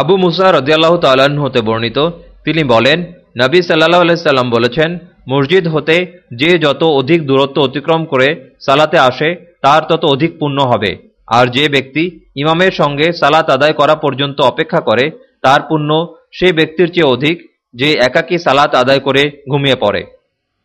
আবু মুসা রদিয়াল্লাহ তাল্লাহ্ন হতে বর্ণিত। তিনি বলেন, নবী সাল্লাহ আলাইসাল্লাম বলেছেন, মসজিদ হতে যে যত অধিক দূরত্ব অতিক্রম করে সালাতে আসে, তার তত অধিক পুণ্য হবে। আর যে ব্যক্তি ইমামের সঙ্গে সালাত আদায় করা পর্যন্ত অপেক্ষা করে, তার পুণ্য সে ব্যক্তির চেয়ে অধিক যে একাকী সালাত আদায় করে ঘুমিয়ে পড়ে।